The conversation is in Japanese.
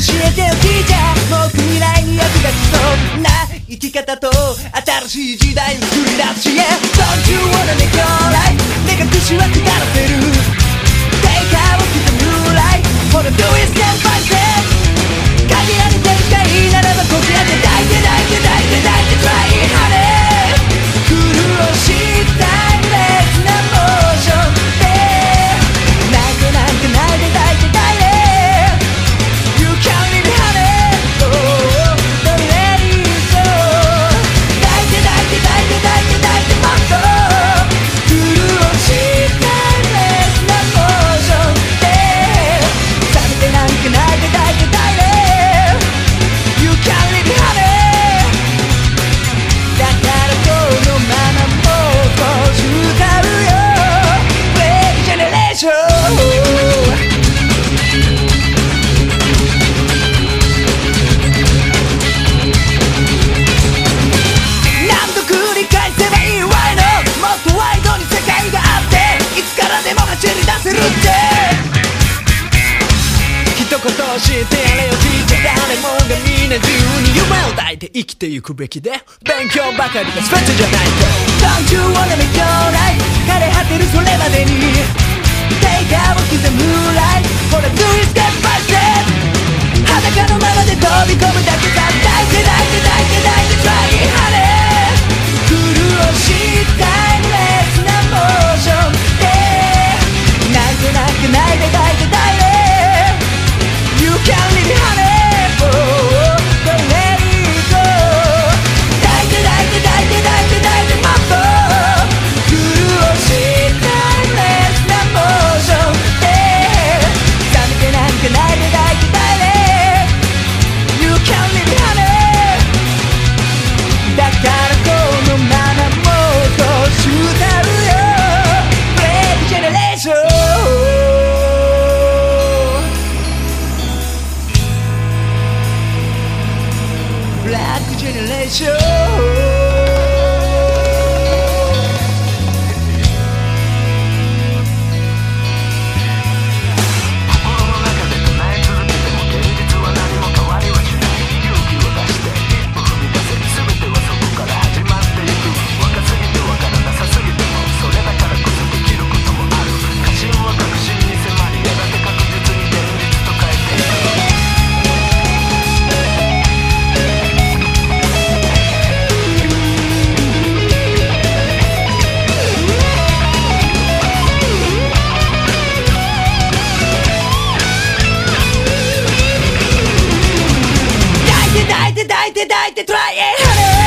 えておきじゃもう未来に役立ちそうな生き方と新しい時代を作り出しへ Don't you wanna make your life 目隠しは下らせる Take out the new life Wanna do is せるって。一言教えてやれよ。じいちゃん誰もがみんな自由に夢を抱いて生きていくべきで。勉強ばかりが全てじゃないと。Don't you wanna be gone like a generation. いて抱いて Try it harder